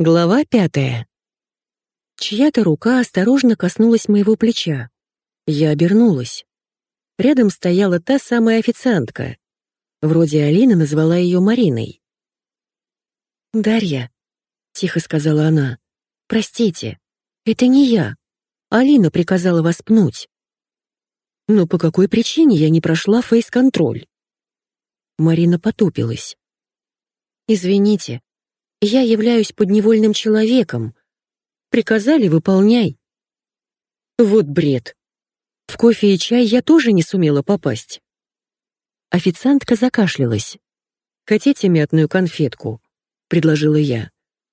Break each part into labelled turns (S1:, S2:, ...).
S1: Глава пятая. Чья-то рука осторожно коснулась моего плеча. Я обернулась. Рядом стояла та самая официантка. Вроде Алина назвала ее Мариной. «Дарья», — тихо сказала она, — «простите, это не я. Алина приказала вас пнуть». «Но по какой причине я не прошла фейс-контроль?» Марина потупилась. «Извините, я являюсь подневольным человеком. Приказали — выполняй». Вот бред. В кофе и чай я тоже не сумела попасть. Официантка закашлялась. «Хотите мятную конфетку?» — предложила я.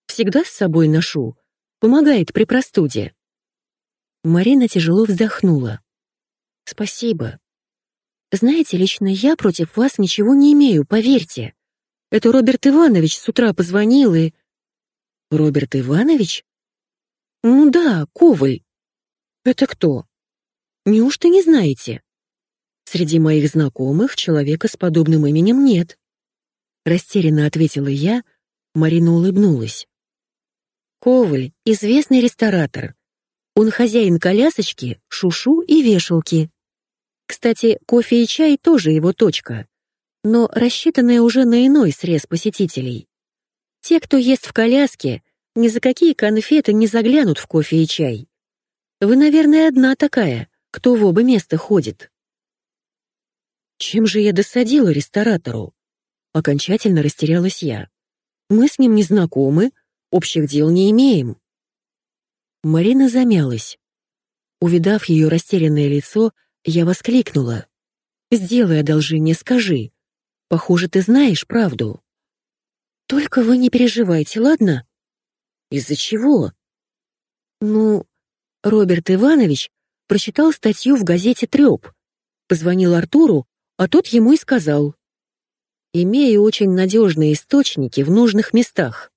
S1: «Всегда с собой ношу. Помогает при простуде». Марина тяжело вздохнула. «Спасибо. Знаете, лично я против вас ничего не имею, поверьте. Это Роберт Иванович с утра позвонил и...» «Роберт Иванович?» «Ну да, Коваль». «Это кто?» «Неужто не знаете?» «Среди моих знакомых человека с подобным именем нет». Растерянно ответила я, Марина улыбнулась. «Коваль — известный ресторатор. Он хозяин колясочки, шушу и вешалки. Кстати, кофе и чай тоже его точка но рассчитанная уже на иной срез посетителей. Те, кто ест в коляске, ни за какие конфеты не заглянут в кофе и чай. Вы, наверное, одна такая, кто в оба места ходит. Чем же я досадила ресторатору? Окончательно растерялась я. Мы с ним не знакомы, общих дел не имеем. Марина замялась. Увидав ее растерянное лицо, я воскликнула. «Сделай одолжение, скажи, Похоже, ты знаешь правду. Только вы не переживайте, ладно? Из-за чего? Ну, Роберт Иванович прочитал статью в газете «Трёп». Позвонил Артуру, а тот ему и сказал. Имею очень надежные источники в нужных местах.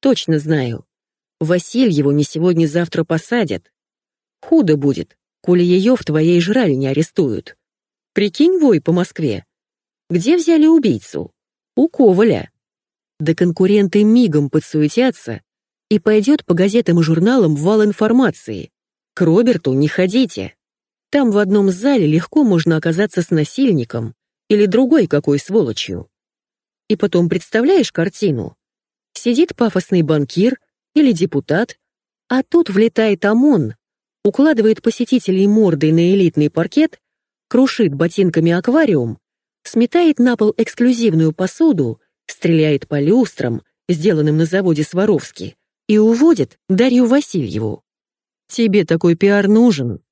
S1: Точно знаю. Васильеву не сегодня-завтра посадят. Худо будет, коли ее в твоей жральне арестуют. Прикинь вой по Москве. Где взяли убийцу? У Коваля. Да конкуренты мигом подсуетятся, и пойдет по газетам и журналам вал информации. К Роберту не ходите. Там в одном зале легко можно оказаться с насильником или другой какой сволочью. И потом представляешь картину? Сидит пафосный банкир или депутат, а тут влетает ОМОН, укладывает посетителей мордой на элитный паркет, крушит ботинками аквариум сметает на пол эксклюзивную посуду, стреляет по люстрам, сделанным на заводе Сваровски, и уводит Дарью Васильеву. «Тебе такой пиар нужен?»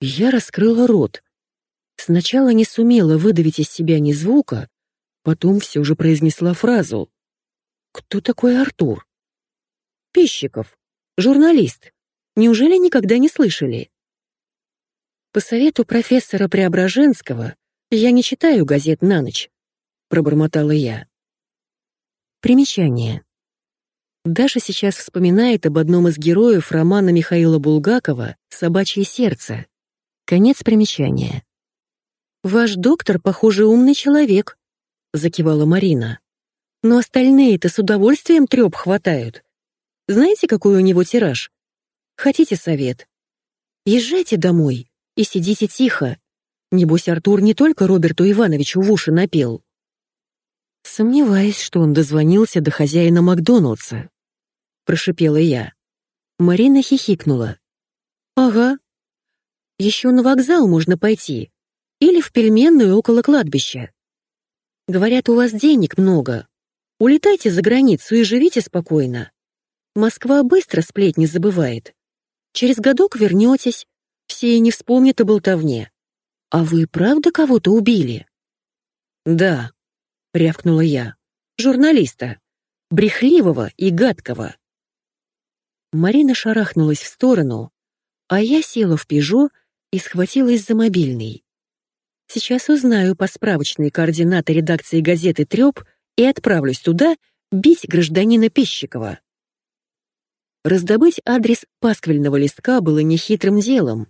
S1: Я раскрыла рот. Сначала не сумела выдавить из себя ни звука, потом все же произнесла фразу. «Кто такой Артур?» «Пищиков. Журналист. Неужели никогда не слышали?» По совету профессора Преображенского «Я не читаю газет на ночь», — пробормотала я. Примечание. Даша сейчас вспоминает об одном из героев романа Михаила Булгакова «Собачье сердце». Конец примечания. «Ваш доктор, похоже, умный человек», — закивала Марина. «Но остальные-то с удовольствием трёп хватают. Знаете, какой у него тираж? Хотите совет? Езжайте домой и сидите тихо, Небось, Артур не только Роберту Ивановичу в уши напел. Сомневаюсь, что он дозвонился до хозяина Макдоналдса. Прошипела я. Марина хихикнула. Ага. Еще на вокзал можно пойти. Или в пельменную около кладбища. Говорят, у вас денег много. Улетайте за границу и живите спокойно. Москва быстро сплетни забывает. Через годок вернетесь, все и не вспомнят о болтовне. «А вы правда кого-то убили?» «Да», — рявкнула я, — «журналиста, брехливого и гадкого». Марина шарахнулась в сторону, а я села в «Пежо» и схватилась за мобильный. Сейчас узнаю по справочной координаты редакции газеты «Трёп» и отправлюсь туда бить гражданина Пищикова. Раздобыть адрес пасквильного листка было нехитрым делом,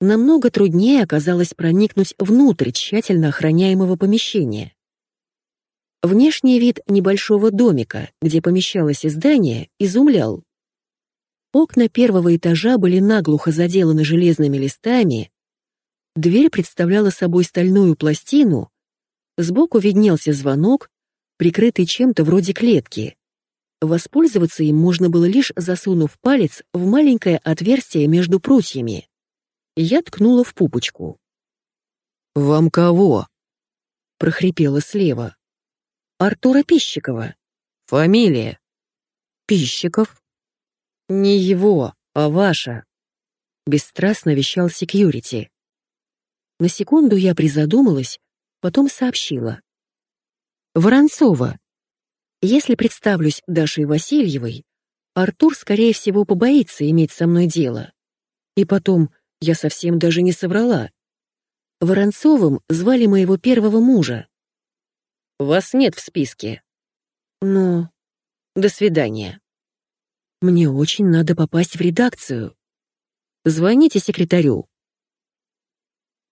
S1: намного труднее оказалось проникнуть внутрь тщательно охраняемого помещения. Внешний вид небольшого домика, где помещалось издание, изумлял. Окна первого этажа были наглухо заделаны железными листами, дверь представляла собой стальную пластину, сбоку виднелся звонок, прикрытый чем-то вроде клетки. Воспользоваться им можно было лишь засунув палец в маленькое отверстие между прутьями. Я ткнула в пупочку.
S2: «Вам кого?»
S1: — прохрипела слева. «Артура Пищикова».
S2: «Фамилия?»
S1: «Пищиков». «Не его, а ваша», — бесстрастно вещал секьюрити. На секунду я призадумалась, потом сообщила. «Воронцова. Если представлюсь Дашей Васильевой, Артур, скорее всего, побоится иметь со мной дело. И потом, я совсем даже не соврала. Воронцовым звали моего первого мужа. Вас нет в списке. Но... До свидания. Мне очень надо попасть в редакцию. Звоните секретарю.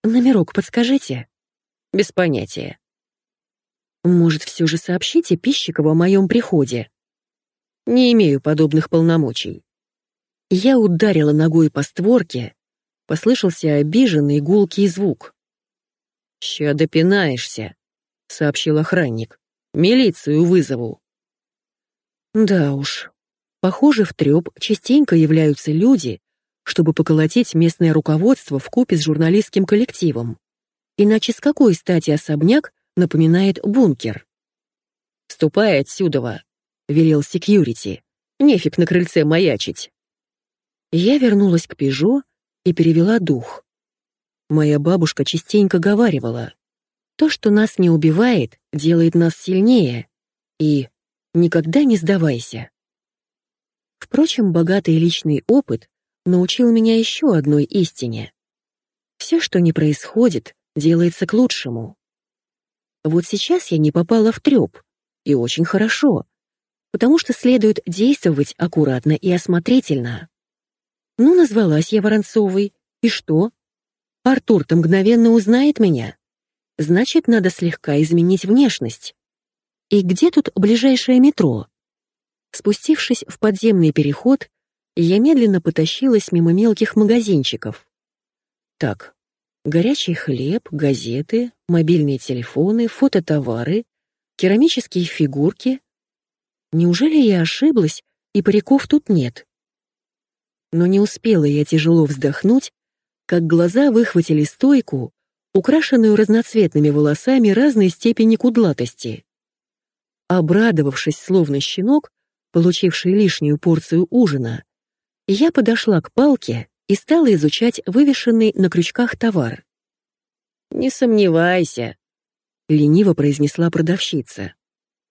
S1: Номерок подскажите? Без понятия. Может, все же сообщите Пищикову о моем приходе? Не имею подобных полномочий. Я ударила ногой по створке, послышался обиженный гулкий звук. «Ща допинаешься», — сообщил охранник. «Милицию вызову». Да уж, похоже, в трёп частенько являются люди, чтобы поколотить местное руководство в купе с журналистским коллективом. Иначе с какой стати особняк напоминает бункер? «Ступай отсюда», — велел секьюрити. «Нефиг на крыльце маячить». Я вернулась к «Пежо» и перевела дух. Моя бабушка частенько говаривала, «То, что нас не убивает, делает нас сильнее, и никогда не сдавайся». Впрочем, богатый личный опыт научил меня еще одной истине. Все, что не происходит, делается к лучшему. Вот сейчас я не попала в трёп, и очень хорошо, потому что следует действовать аккуратно и осмотрительно. Ну, назвалась я Воронцовой, и что? Артур-то мгновенно узнает меня. Значит, надо слегка изменить внешность. И где тут ближайшее метро? Спустившись в подземный переход, я медленно потащилась мимо мелких магазинчиков. Так, горячий хлеб, газеты, мобильные телефоны, фототовары, керамические фигурки. Неужели я ошиблась, и париков тут нет? Но не успела я тяжело вздохнуть, как глаза выхватили стойку, украшенную разноцветными волосами разной степени кудлатости. Обрадовавшись, словно щенок, получивший лишнюю порцию ужина, я подошла к палке и стала изучать вывешенный на крючках товар. «Не сомневайся», — лениво произнесла продавщица.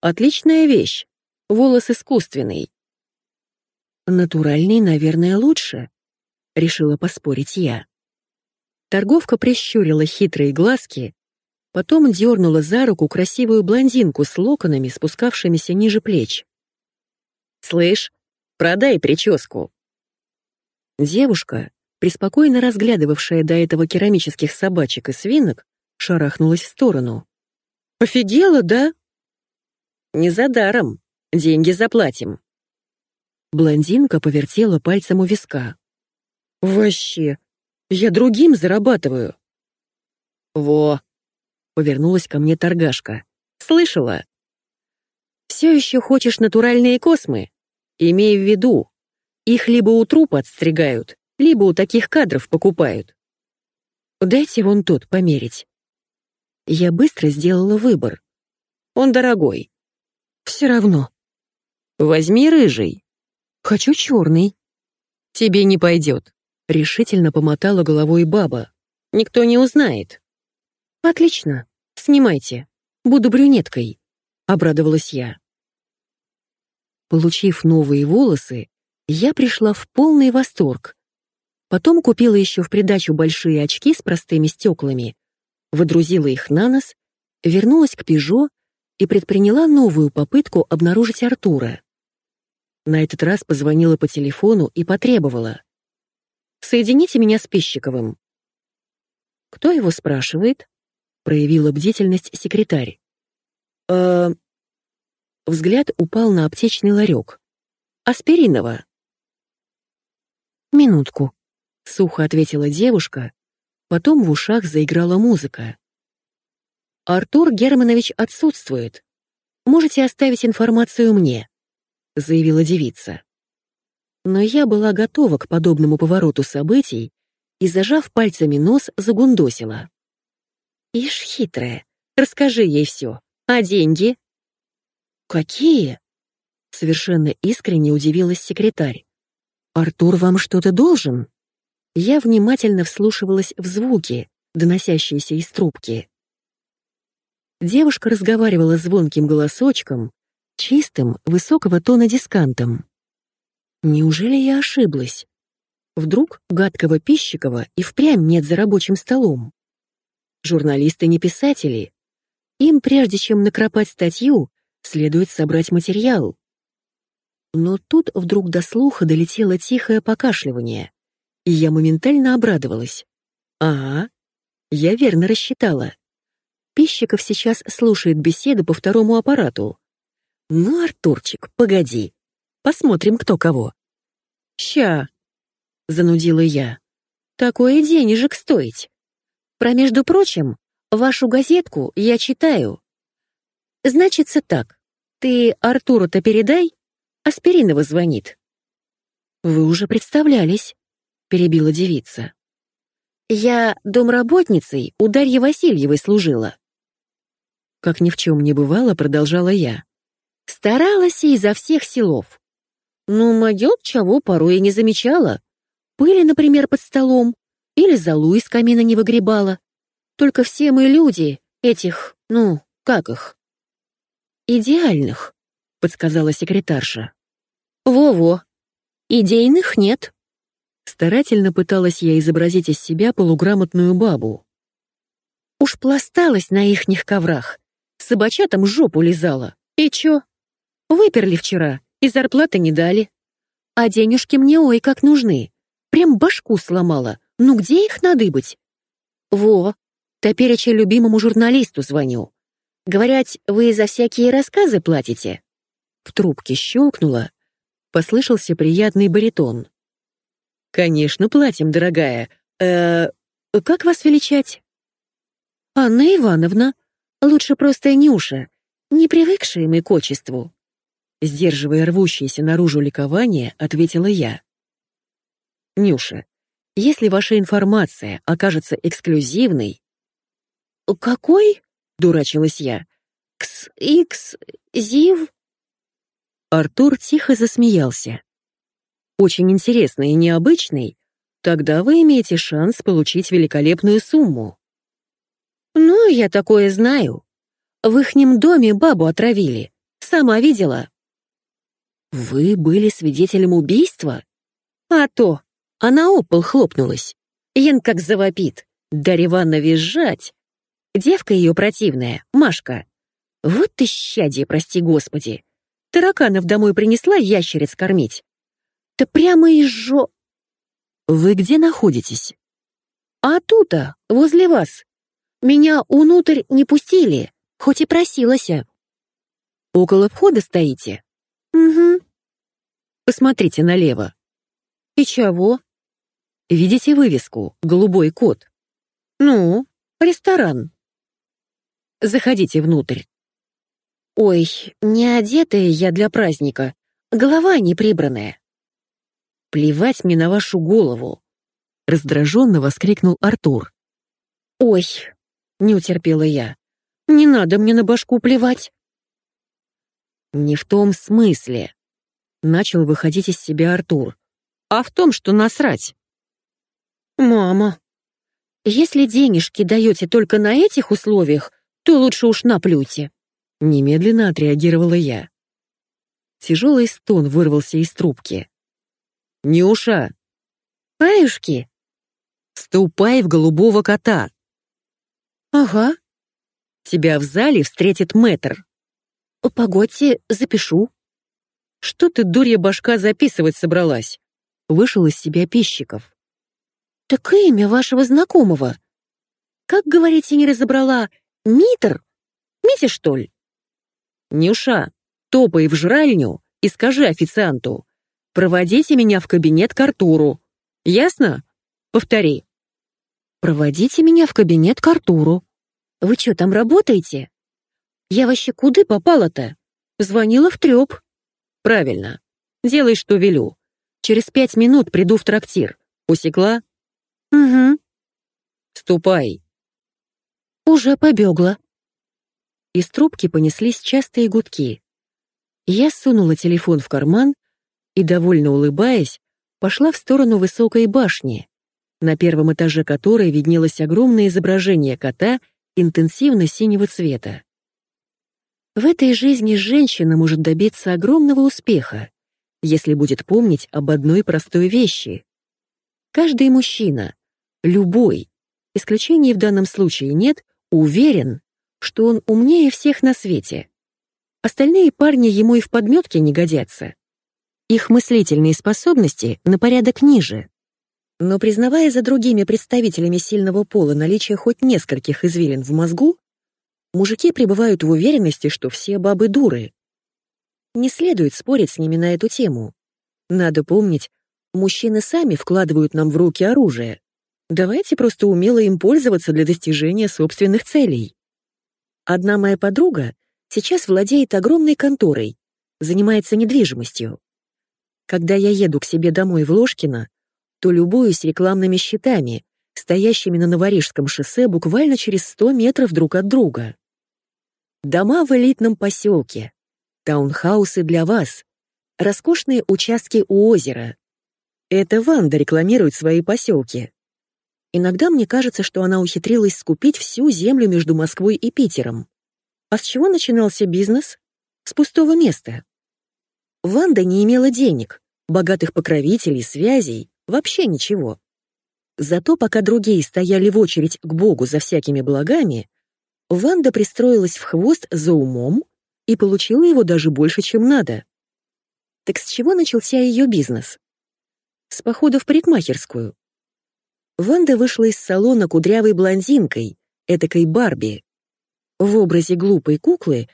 S1: «Отличная вещь. Волос искусственный». «Натуральный, наверное, лучше», — решила поспорить я. Торговка прищурила хитрые глазки, потом дернула за руку красивую блондинку с локонами, спускавшимися ниже плеч. «Слышь, продай прическу!» Девушка, преспокойно разглядывавшая до этого керамических собачек и свинок, шарахнулась в сторону. «Офигела, да?» «Не за даром. Деньги заплатим». Блондинка повертела пальцем у виска. «Вообще, я другим зарабатываю». «Во!» — повернулась ко мне торгашка. «Слышала?» «Все еще хочешь натуральные космы? Имей в виду, их либо у трупа отстригают, либо у таких кадров покупают. Дайте вон тот померить». Я быстро сделала выбор. Он дорогой. Все равно. Возьми рыжий. Хочу черный. Тебе не пойдет. Решительно помотала головой баба. «Никто не узнает». «Отлично. Снимайте. Буду брюнеткой», — обрадовалась я. Получив новые волосы, я пришла в полный восторг. Потом купила еще в придачу большие очки с простыми стеклами, выдрузила их на нос, вернулась к «Пежо» и предприняла новую попытку обнаружить Артура. На этот раз позвонила по телефону и потребовала. Соедините меня с Пищиковым». «Кто его спрашивает?» — проявила бдительность секретарь. «Э, взгляд упал на аптечный ларек. «Аспиринова». «Минутку», — сухо ответила девушка, потом в ушах заиграла музыка. «Артур Германович отсутствует. Можете оставить информацию мне», — заявила девица. Но я была готова к подобному повороту событий и, зажав пальцами нос, загундосила. «Ишь, хитрая, расскажи ей все. А деньги?» «Какие?» Совершенно искренне удивилась секретарь. «Артур вам что-то должен?» Я внимательно вслушивалась в звуки, доносящиеся из трубки. Девушка разговаривала звонким голосочком, чистым, высокого тона дискантом. Неужели я ошиблась? Вдруг гадкого Пищикова и впрямь нет за рабочим столом? Журналисты не писатели. Им, прежде чем накропать статью, следует собрать материал. Но тут вдруг до слуха долетело тихое покашливание и я моментально обрадовалась. «Ага, я верно рассчитала. Пищиков сейчас слушает беседу по второму аппарату. Ну, Артурчик, погоди. Посмотрим, кто кого». «Ща», — занудила я. «Такое денежек стоить. Про, между прочим, вашу газетку я читаю. Значится так, ты Артуру-то передай, Аспиринова звонит». «Вы уже представлялись», — перебила девица. «Я домработницей у Дарьи Васильевой служила». Как ни в чем не бывало, продолжала я. Старалась изо всех силов. Ну, могёт чего порой и не замечала. Пыли, например, под столом, или залу из камина не выгребала. Только все мы люди, этих, ну, как их? «Идеальных», — подсказала секретарша. «Во-во, идейных нет». Старательно пыталась я изобразить из себя полуграмотную бабу. Уж пласталась на ихних коврах, собачатам жопу лизала. И чё? Выперли вчера, и зарплаты не дали. А денежки мне ой как нужны. Прям башку сломала. Ну где их надыбать? Во, топереча любимому журналисту звоню. Говорят, вы за всякие рассказы платите? В трубке щелкнуло, послышался приятный баритон. «Конечно, платим, дорогая. Э, как вас величать?» «Анна Ивановна. Лучше просто Нюша, не привыкшая мы к отчеству». Сдерживая рвущееся наружу ликование, ответила я. «Нюша, если ваша информация окажется эксклюзивной...» «Какой?» — дурачилась я. «Кс... Икс... Зив...» Артур тихо засмеялся очень интересный и необычный, тогда вы имеете шанс получить великолепную сумму. Ну, я такое знаю. В ихнем доме бабу отравили. Сама видела. Вы были свидетелем убийства? А то. Она опол хлопнулась. Ян как завопит. Дарья Ивановна визжать. Девка ее противная, Машка. Вот ты щадье, прости господи. Тараканов домой принесла ящериц кормить. Да прямо из жо... Вы где находитесь? А тут-то, возле вас. Меня внутрь не пустили, хоть и просилась. Около входа стоите? Угу. Посмотрите налево. И чего? Видите вывеску «Голубой кот»? Ну, ресторан. Заходите внутрь. Ой, не одетая я для праздника, голова не прибранная. «Плевать мне на вашу голову!» — раздраженно воскликнул Артур. «Ой!» — не утерпела я. «Не надо мне на башку плевать!» «Не в том смысле!» — начал выходить из себя Артур. «А в том, что насрать!» «Мама, если денежки даете только на этих условиях, то лучше уж наплюйте!» Немедленно отреагировала я. Тяжелый стон вырвался из трубки. Нюша!» «Аюшки!» «Ступай в голубого кота!» «Ага». «Тебя в зале встретит мэтр». «Погодьте, запишу». «Что ты, дурья башка, записывать собралась?» Вышел из себя Пищиков. «Так имя вашего знакомого. Как, говорите, не разобрала? Митр? Митя, что ли?» «Нюша, Топай в жральню и скажи официанту. Проводите меня в кабинет к Артуру. Ясно? Повтори. Проводите меня в кабинет к Артуру. Вы что, там работаете? Я вообще куды попала-то? Звонила в трёп. Правильно. Делай, что велю. Через пять минут приду в трактир. Усекла? Угу. Ступай. Уже побегла. Из трубки понеслись частые гудки. Я сунула телефон в карман и, довольно улыбаясь, пошла в сторону высокой башни, на первом этаже которой виднелось огромное изображение кота интенсивно-синего цвета. В этой жизни женщина может добиться огромного успеха, если будет помнить об одной простой вещи. Каждый мужчина, любой, исключений в данном случае нет, уверен, что он умнее всех на свете. Остальные парни ему и в подметке не годятся. Их мыслительные способности на порядок ниже. Но признавая за другими представителями сильного пола наличие хоть нескольких извилин в мозгу, мужики пребывают в уверенности, что все бабы дуры. Не следует спорить с ними на эту тему. Надо помнить, мужчины сами вкладывают нам в руки оружие. Давайте просто умело им пользоваться для достижения собственных целей. Одна моя подруга сейчас владеет огромной конторой, занимается недвижимостью. Когда я еду к себе домой в Ложкино, то любуюсь рекламными щитами, стоящими на Новорижском шоссе буквально через 100 метров друг от друга. Дома в элитном поселке, таунхаусы для вас, роскошные участки у озера. Это Ванда рекламирует свои поселки. Иногда мне кажется, что она ухитрилась скупить всю землю между Москвой и Питером. А с чего начинался бизнес? С пустого места. Ванда не имела денег, богатых покровителей, связей, вообще ничего. Зато пока другие стояли в очередь к Богу за всякими благами, Ванда пристроилась в хвост за умом и получила его даже больше, чем надо. Так с чего начался ее бизнес? С похода в парикмахерскую. Ванда вышла из салона кудрявой блондинкой, этакой Барби. В образе глупой куклы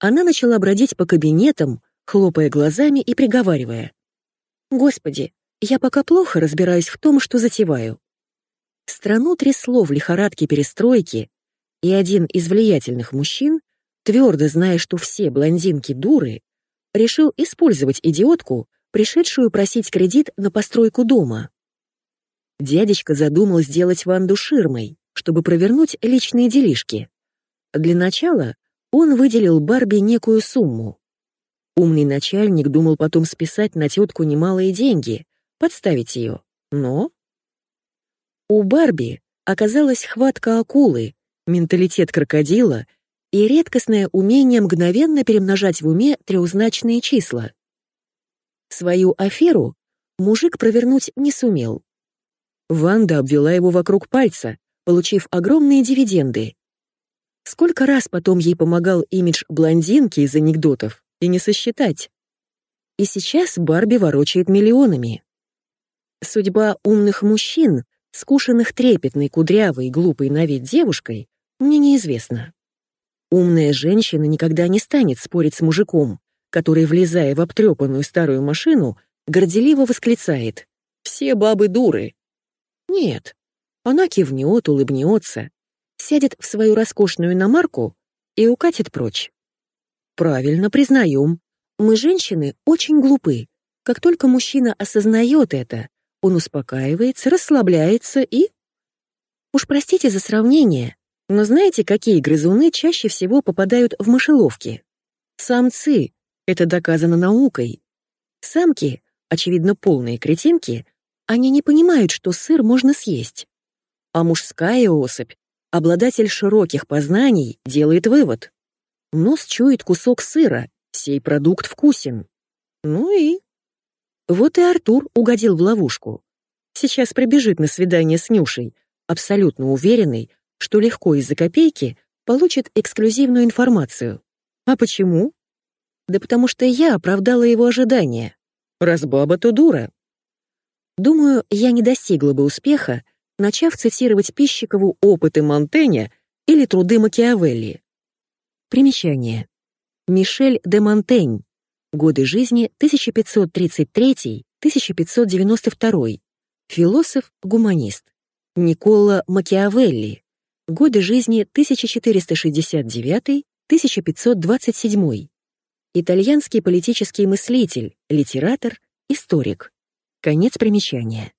S1: она начала бродить по кабинетам, хлопая глазами и приговаривая. «Господи, я пока плохо разбираюсь в том, что затеваю». Страну трясло в лихорадке перестройки, и один из влиятельных мужчин, твердо зная, что все блондинки дуры, решил использовать идиотку, пришедшую просить кредит на постройку дома. Дядечка задумал сделать Ванду ширмой, чтобы провернуть личные делишки. Для начала он выделил Барби некую сумму. Умный начальник думал потом списать на тетку немалые деньги, подставить ее. Но... У Барби оказалась хватка акулы, менталитет крокодила и редкостное умение мгновенно перемножать в уме трехзначные числа. Свою аферу мужик провернуть не сумел. Ванда обвела его вокруг пальца, получив огромные дивиденды. Сколько раз потом ей помогал имидж блондинки из анекдотов, и не сосчитать. И сейчас Барби ворочает миллионами. Судьба умных мужчин, скушенных трепетной, кудрявой, глупой на вид девушкой, мне неизвестна. Умная женщина никогда не станет спорить с мужиком, который, влезая в обтрепанную старую машину, горделиво восклицает «Все бабы дуры». Нет, она кивнет, улыбнется, сядет в свою роскошную иномарку и укатит прочь. Правильно, признаем. Мы, женщины, очень глупы. Как только мужчина осознает это, он успокаивается, расслабляется и... Уж простите за сравнение, но знаете, какие грызуны чаще всего попадают в мышеловки? Самцы. Это доказано наукой. Самки, очевидно, полные кретинки, они не понимают, что сыр можно съесть. А мужская особь, обладатель широких познаний, делает вывод. Нос чует кусок сыра, сей продукт вкусен. Ну и... Вот и Артур угодил в ловушку. Сейчас прибежит на свидание с Нюшей, абсолютно уверенный, что легко из-за копейки получит эксклюзивную информацию. А почему? Да потому что я оправдала его ожидания. Раз баба, то дура. Думаю, я не достигла бы успеха, начав цитировать Пищикову опыты Монтэня или труды Макиавелли. Примечание. Мишель де Монтень. Годы жизни 1533-1592. Философ-гуманист. Никола Макиавелли. Годы жизни 1469-1527. Итальянский политический мыслитель, литератор, историк. Конец примечания.